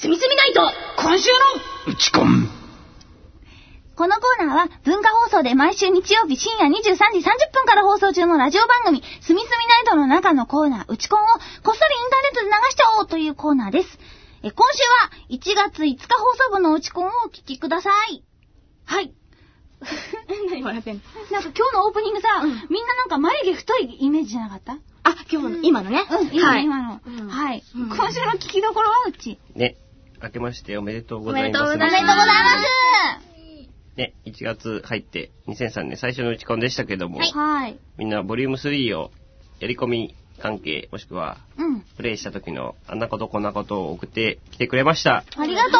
すみすみナイト今週のうちこんこのコーナーは文化放送で毎週日曜日深夜23時30分から放送中のラジオ番組、すみすみナイトの中のコーナー、うちこんをこっそりインターネットで流しちゃおうというコーナーです。え今週は1月5日放送分のうちこんをお聞きください。はい。何笑ってんの？なんか今日のオープニングさ、うん、みんななんか眉毛太いイメージじゃなかった？あ、今日の、今のね。うん、今,、はい、今の。うん、はい、今週の聞きどころはうち。ね。明けましておめでとうございます。おめでとうございます。ね、1月入って2003年最初の打ち込んでしたけども、はい。みんなボリューム3をやり込み関係、もしくは、うん。プレイした時のあんなことこんなことを送ってきてくれました。ありがと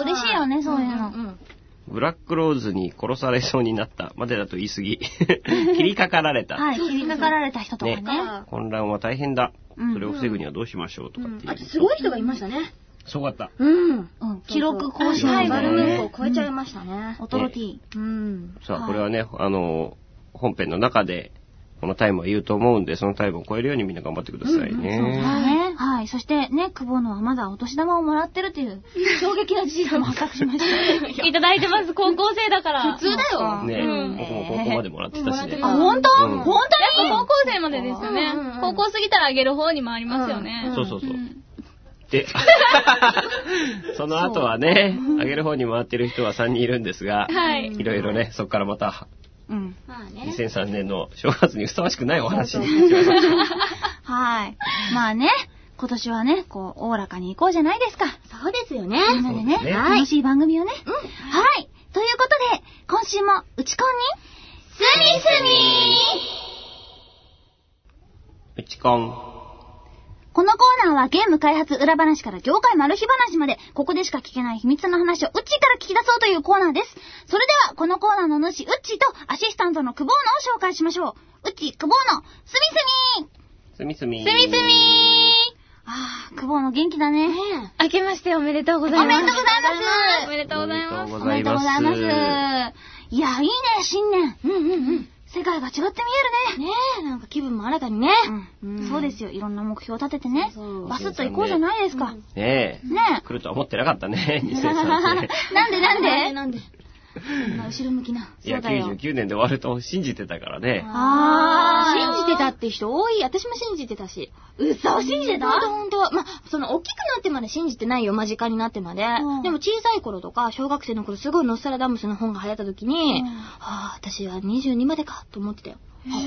う嬉しいよね、そういうの。うん。ブラックローズに殺されそうになったまでだと言い過ぎ。切りかかられた。はい、切りかかられた人とかね。ね混乱は大変だ。それを防ぐにはどうしましょうとかっていう。あとすごい人がいましたね。すごかった。うん。記録更新。はい、バルムークを超えちゃいましたね。オトロティ。うん。さあ、これはね、あの、本編の中で、このタイムは言うと思うんで、そのタイムを超えるようにみんな頑張ってくださいね。そうですね。はい。そしてね、久保のはまだお年玉をもらってるっていう 衝撃な事実も発覚しました。いただいてます、高校生だから。普通だよ。ね、僕も高校までもらってたしね。あ、本当？本当に？高校生までですよね。高校過ぎたらあげる方にもありますよね。そうそうそう。で、その後はね、あげる方に回ってる人は3人いるんですが、はい。いろいろね、そこからまた、うん。まあね。2003年の正月にふさわしくないお話になっちゃいました。はい。まあね、今年はね、こう、おおらかに行こうじゃないですか。そうですよね。みんなでね、ね楽しい番組をね。うん。はい。ということで、今週も、うちこんに、すみすみうちこん。このコーナーはゲーム開発裏話から業界マル秘話まで、ここでしか聞けない秘密の話をウッチーから聞き出そうというコーナーです。それでは、このコーナーの主、ウッチーとアシスタントのクボーノを紹介しましょう。ウッチー、クボーノ、すみすみすみすみすみああ、クボーノ元気だね。明けましておめでとうございます。おめでとうございます。おめでとうございます。おめでとうございます。いや、いいね、新年。うんうんうん。世界が違って見えるね。ねえ、なんか気分も新たにね。うん。そうですよ。いろんな目標を立ててね。バスッと行こうじゃないですか。ねえ。ねえ。来るとは思ってなかったね、2003年。なんで？なんでなんで？後ろ向きな。いや、99年で終わると信じてたからね。ああ。信じてたって人多い。私も信じてたし。嘘信じてた？ほんとほんと。まあ、その、大きくなってまで信じてないよ。間近になってまで。でも小さい頃とか、小学生の頃、すごいノスタラダムスの本が流行った時に、ああ、私は22までか、と思ってたよ。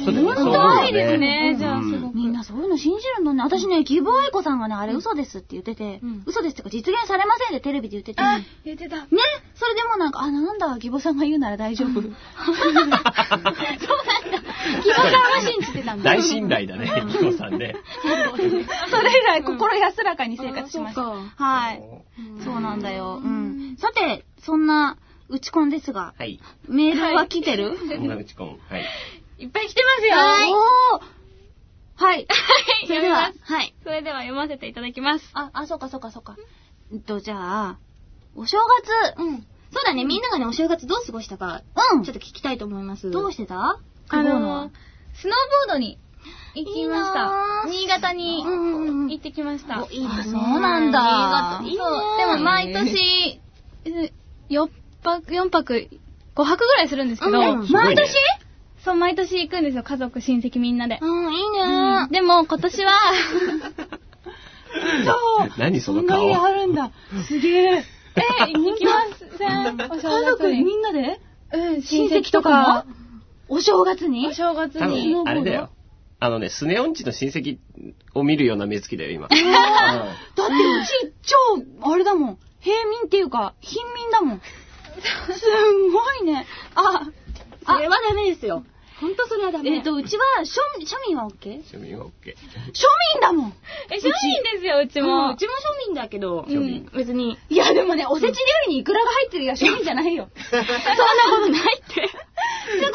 そう本当いですね。じゃあ、すごく。みんなそういうの信じるのね。私ね、ギブアイコさんがね、あれ嘘ですって言ってて、嘘ですってか実現されませんってテレビで言ってて。言ってた。ねそれでもなんか、あ、なんだ、ギボさんが言うなら大丈夫。そうなんだ。ギボさんは信じてたんだ。大信頼だね、ギボさんね。それ以来、心安らかに生活しました。はい。そうなんだよ。うん。さて、そんな、打ち込んですが、はい、メールは来てる、そんな打ち込ん。はい。いっぱい来てますよ。はい。おーはい。それでは、はい。それでは読ませていただきます。あ、あ、そうかそうかそうか。えっと、じゃあ、お正月。うん。そうだね、みんながね、お正月どう過ごしたか、うん。ちょっと聞きたいと思います。どうしてた？あの、スノーボードに行きました。新潟に行ってきました。いいですね。そうなんだ。いいね。でも毎年、4泊、4泊、5泊ぐらいするんですけど。毎年？そう、毎年行くんですよ、家族、親戚みんなで。うん、いいね、でも、今年は そう。何その顔。そんなにあるんだ。すげえ。え、行きません。家族みんなで？うん、親戚とか。お正月に？お正月に。あれだよ。あのね、スネオンチの親戚を見るような目つきだよ、今。だってうち、超、あれだもん。平民っていうか、貧民だもん。すんごいね。あ、それはダメですよ。ほんとそれはダメ。えっ、と、うちは、庶民は OK? 庶民は OK。庶民だもんえ、庶民ですよ、うちも。うちも庶民だけど、庶民。別に。いや、でもね、おせち料理にイクラが入ってるや庶民じゃないよ。そんなことないって。すごいよ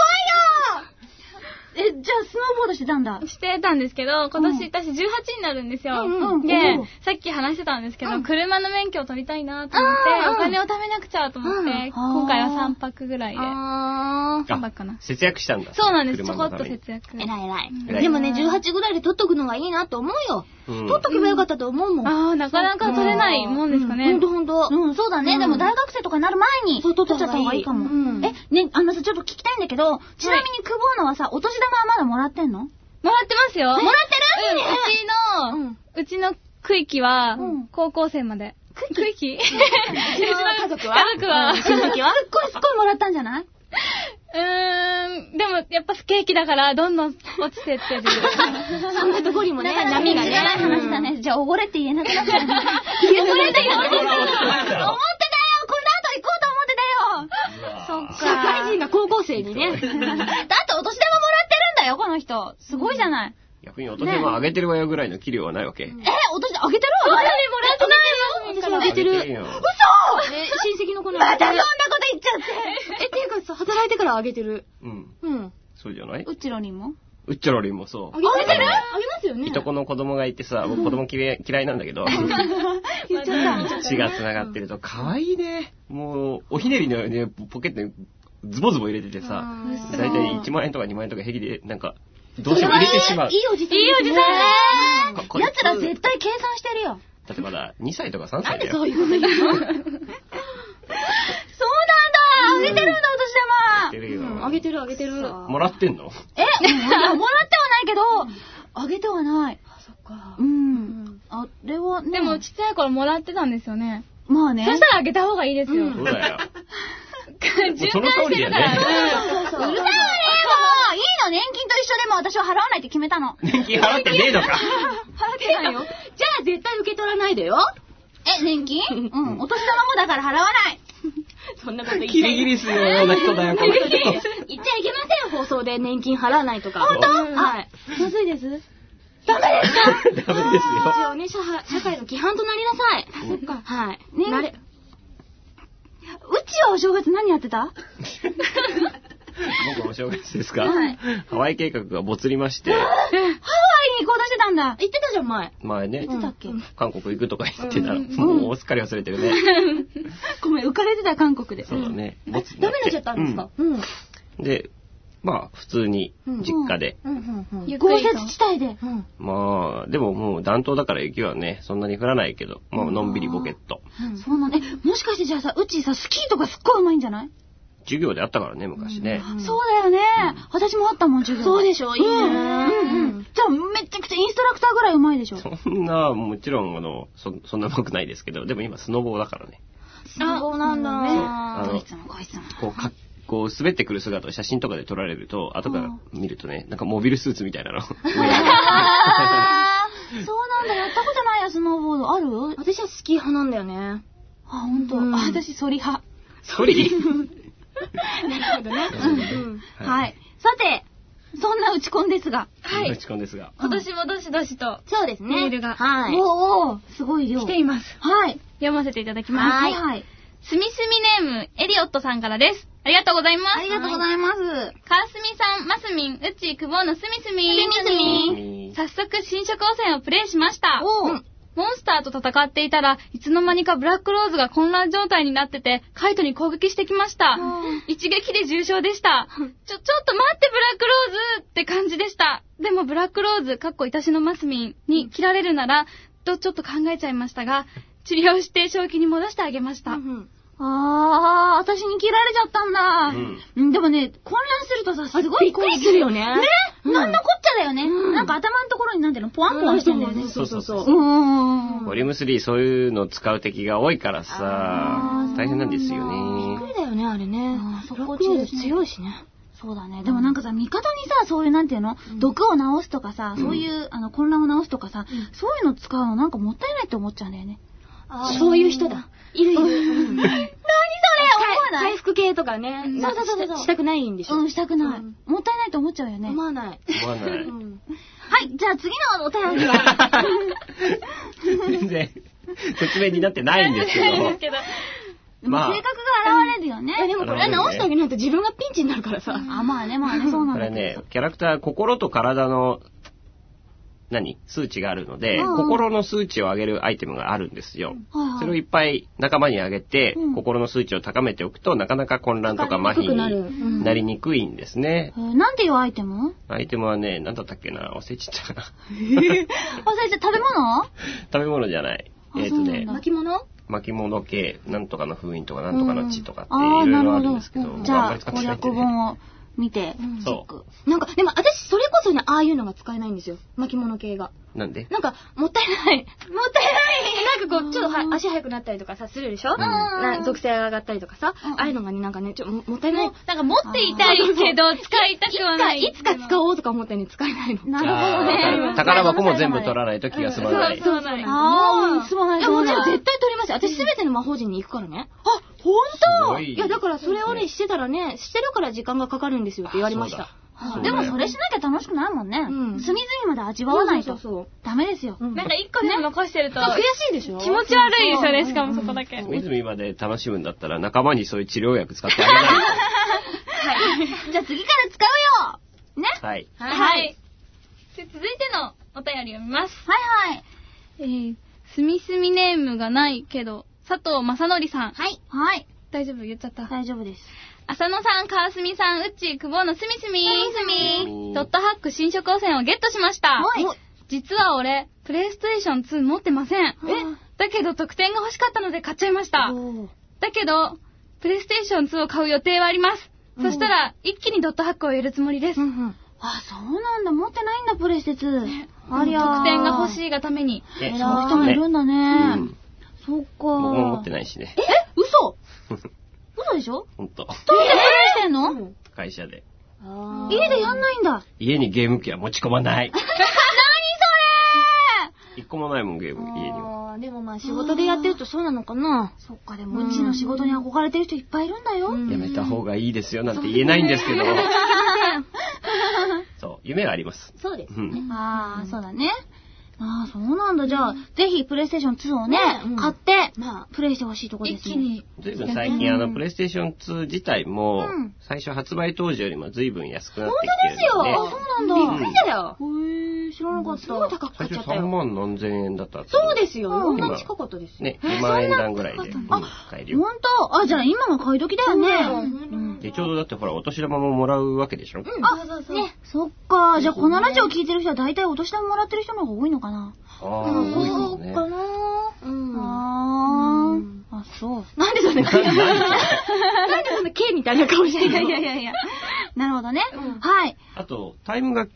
え、じゃあスノーボードしてたんだしてたんですけど、今年私18になるんですよ。で、さっき話してたんですけど、車の免許を取りたいなと思って、お金を貯めなくちゃと思って、今回は3泊ぐらいで。3泊かな。節約したんだ。そうなんです。ちょこっと節約。偉い偉い。でもね、18ぐらいで取っとくのがいいなと思うよ。うん。撮っとけばよかったと思うもん。ああ、なかなか取れないもんですかね。ほん。とほんと。うん、そうだね。うん。でも大学生とかになる前に、そう撮っちゃったた方がいいかも。うん。え、ね、あのさ、ちょっと聞きたいんだけど、ちなみに久保のはさ、お年玉はまだもらってんの？もらってますよ。もらってる？うちの、うちの区域はうん、高校生まで。区域？うちの 家族は？家族は？すっごいすっごいもらったんじゃない？うーん、でもやっぱ不景気だから、どんどん落ちてってる。そんなとこにもね、波がね。い話だね。じゃあ、おごれって言えなくなっちゃう。言えれって言われてる。思ってたよこの後行こうと思ってたよそっ社会人が高校生にね。だってお年玉もらってるんだよ、この人。すごいじゃない。逆にお年玉あげてるわよぐらいの器量はないわけ。え、お年玉あげてる？わ。もらってないよ。私あげてる。よ。嘘え、親戚の子のまたそんなこと言っちゃって。え、っていうかさ、働いてからあげてる。うん。うん。そうじゃない？うちろにも？うっちょろりんもそあう。げてる？あげますよね。いとこの子供がいてさ、僕子供嫌い嫌いなんだけど、言っちゃった。血が繋がってると可愛いね。もう、おひねりのね、ポケットにズボズボ入れててさ、だいたい1万円とか2万円とか平気で、なんか、どうしても入れてしまう。いいおじさん。いいおじさんかこ奴ら絶対計算してるよ。だってまだ2歳とか3歳だよ。そういうこと言うの？あげてるんだ、お年てるようんあげてるあげてる。もらってんの？玉。え、もらってはないけど、あげてはない。そっかう。ん。あれはね。でも、ちっちゃい頃もらってたんですよね。まあね。そしたらあげた方がいいですよ。うんそうだよ。循その通りだよね環してるから。うるさいわね、もういいの、年金と一緒でも私は払わないって決めたの。年金払ってねえのか。払ってないよ。じゃあ絶対受け取らないでよ。え、年金？うん。お年玉もだから払わない。そんなこと言っキリギリスのような人だよ、この人。言っちゃいけません、放送で年金払わないとか。本当？はい。まずいです？ダメです一よ。応ね、社会の規範となりなさい。そっか。はい。ねうちはお正月何やってた？僕お正月ですか、はいハワイ計画がぼつりまして、ハワイに行こうとしてたんだ。言ってたじゃん、前。前ね、言ってたっけ？韓国行くとか言ってたら、もうすっかり忘れてるね。ごめん、浮かれてた韓国で。そうだね。ボツダメになっちゃったんですか？うん。うんで、まあ、普通に実家で。うん、うん、うん。豪雪地帯で。うん。まあ、でももう暖冬だから雪はね、そんなに降らないけど、まあ、のんびりボケっと。そうなんだ。え、もしかしてじゃあさ、うちさ、スキーとかすっごい上手いんじゃない？授業であったからね、昔ね。そうだよね。私もあったもん、授業。そうでしょいいね。じゃあ、めちゃくちゃインストラクターぐらい上手いでしょ。そんな、もちろん、あの、そ、そんな僕ないですけど、でも今スノボーだからね。そうなんだ。あのこいつもこいつも。こう、か、こう、滑ってくる姿を写真とかで撮られると、後から見るとね、なんかモビルスーツみたいなの。そうなんだ、やったことないや、スノーボード。ある？私はスキー派なんだよね。あ、ほんと。うんあ、私、ソリ派。ソリ なるほどね。うん。はい。さて、そんな打ち込んですが。はい。打ち込んですが。今年もどしどしとそうですね。メールがはい。おーおー、すごい量。来ています。はい。読ませていただきます。はい。はい。すみすみネーム、エリオットさんからです。ありがとうございます。ありがとうございます。かすみさん、ますみん、うち、くぼのすみすみ。すみすみ早速、新色汚染をプレイしました。おー。モンスターと戦っていたらいつの間にかブラックローズが混乱状態になってて、カイトに攻撃してきました。一撃で重傷でした。ちょ、ちょっと待って、ブラックローズって感じでした。でも、ブラックローズ、かっこいたしのマスミンに切られるなら、とちょっと考えちゃいましたが、治療して正気に戻してあげました。うんあー、私に切られちゃったんだ。うんうん。でもね、混乱するとさ、すごいびっくりするよね。ね、うんなんのこっちゃだよね。うんなんか頭のところになんていうの、ポワンポワンしてんだよね。そうそうそう。ボリューム3そういうの使う敵が多いからさ、大変なんですよね。びっくりだよね、あれね。そこ強いしね。そうだね。でもなんかさ、味方にさ、そういうなんていうの、毒を治すとかさ、そういう、あの、混乱を治すとかさ、そういうの使うのなんかもったいないって思っちゃうんだよね。そういう人だ。いるいる。何それ思わない？回復系とかね。そうそうそうそうしたくないんでしょ。うん、したくない。うんもったいないと思っちゃうよね。思わない。思わない。うんはい、じゃあ次のお便りは。全然、説明になってないんですけど。性格が現れるよね。でもこれは直してあげないと自分がピンチになるからさ。あ、まあね、まあね、そうなんだけどこれね、キャラクター、心と体の何？数値があるので、うん。心の数値を上げるアイテムがあるんですよ。はいはい。それをいっぱい仲間にあげて、うん。心の数値を高めておくと、なかなか混乱とか麻痺になりにくいんですね。えーなんていうアイテム？アイテムはね、なんだったっけな？忘れちゃったかな。あ、先生、食べ物？食べ物じゃない。あえっ、とね巻物？巻物系、なんとかの封印とか、なんとかの地とかっていろいろあなるんですけど、うんじゃあ、攻略本を見て、チェッそク。なんか、でも私、それこそね、ああいうのが使えないんですよ。巻物系が。なんで？なんか、もったいない。もったいないなんかこう、ちょっとは足速くなったりとかさ、するでしょ、な属性が上がったりとかさ、うんああいうのがね、なんかね、ちょももったいない。いなんか持っていたいけど、使いたくはない。いつか使おうとか思ってね、使えないの。なるほどあねー。宝箱も全部取らないと気が済まない。そうそうああ、すまないいや、もちろん絶絶対取りますよ。私すべての魔法陣に行くからね。あ、ほんすごいいや、だからそれをね、してたらね、してるから時間がかかるんですよって言われました。でもそれしなきゃ楽しくないもんね。うん隅々まで味わわないとそう。そうダメですよ。なんか一個でも残してると、悔しいでしょ？気持ち悪いですよね、しかもそこだけ。湖まで楽しむんだったら仲間にそういう治療薬使ってあげないじゃあ次から使うよね？と。はい。はい。で続いてのお便りを見ます。はいはい。えー、すみすみネームがないけど、佐藤正則さん。はい。はい。大丈夫？言っちゃった。大丈夫です。浅野さん、川澄さん、うっちー、久保のすみすみ。すみすみドットハック新色汚染をゲットしました。はいお実は俺、プレイステーション2持ってません。え？だけど特典が欲しかったので買っちゃいました。だけど、プレイステーション2を買う予定はあります。そしたら、一気にドットハックを入れるつもりです。あ、そうなんだ。持ってないんだ、プレステ2。ありゃー特典が欲しいがために。ね偉い人もいるんだうねん。そっか。僕も持ってないしね。え？嘘？嘘でしょ？ほんと。どうやってプレイしてんの？会社で。家でやんないんだ。家にゲーム機は持ち込まない。何それ一個もないもん、ゲーム、家には。でもまあ仕事でやってるとそうなのかな。そっか、でもうちの仕事に憧れてる人いっぱいいるんだよ。うんやめた方がいいですよ、なんて言えないんですけど。そう、夢はあります。そうですう。ん。ああ、そうだね。ああ、そうなんだ。じゃあ、ぜひ、プレイステーション2をねうん、買って、まあ、プレイしてほしいとこですね。一気に。ずいぶん最近、あの、プレイステーション2自体もうん、最初発売当時よりもずいぶん安くなってきてるので、あ、そうなんだ。びっくりだよ。へえ、知らなかった。そう高く買最初3っちゃったよ。万何千円だったそうですよ。うん4万近かったですよ。ね、2万円段ぐらいで、うん買えるよ。ほんとあ、じゃあ今が買い時だよね。うんで、ちょうどだってほら、お年玉ももらうわけでしょ？あ、ね、そっか。じゃあこのラジオ聞いてる人は大体お年玉もらってる人の方が多いのかな？ああ、多いかなうん。あー。あ、そう。なんでそんな、なんでそんな K みたいな顔してるの？いやいやいや。なるほどね。うんはい。あと、タイムが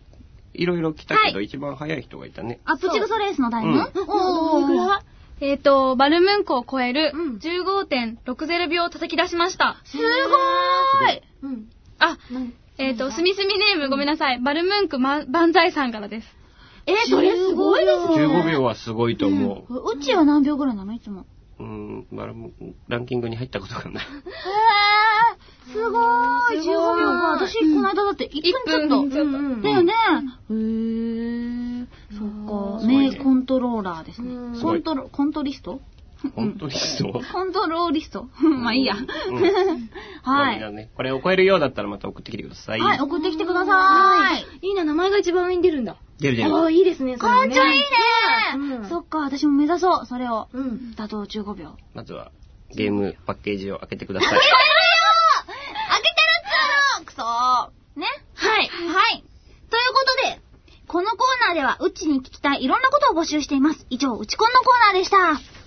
いろいろ来たけど、一番早い人がいたね。あ、プチグソレースのタイム？うんおー。どれくらいえっ、と、バルムンクを超えるうん15.60秒を叩き出しました。すごーい。うん。あ、えっ、と、すみすみネームごめんなさい。バルムンク、ま、万歳さんからです。え、それすごいですね。15秒はすごいと思う。うちは何秒ぐらいなの？いつも。うん、まあランキングに入ったことがない。へー。すごーい。15秒か。私、この間だって1分ちょっと。うんうんだよね。へー。そっか。名コントローラーですねうん。コントロ、コントリスト？本当にそう。コントローリスト？まあいいや。うん はい。ね、これを超えるようだったらまた送ってきてください。はい、送ってきてください。いいな、名前が一番上に出るんだ。出る出る。ああ、いいですね、それもねかっちょいいねうんそっか、私も目指そう、それを。うん。打倒15秒。まずは、ゲームパッケージを開けてください。開けてるっつうのくそーねはい。はい。ことで、このコーナーでは、うちに聞きたいいろんなことを募集しています。以上、うちこんのコーナーでした。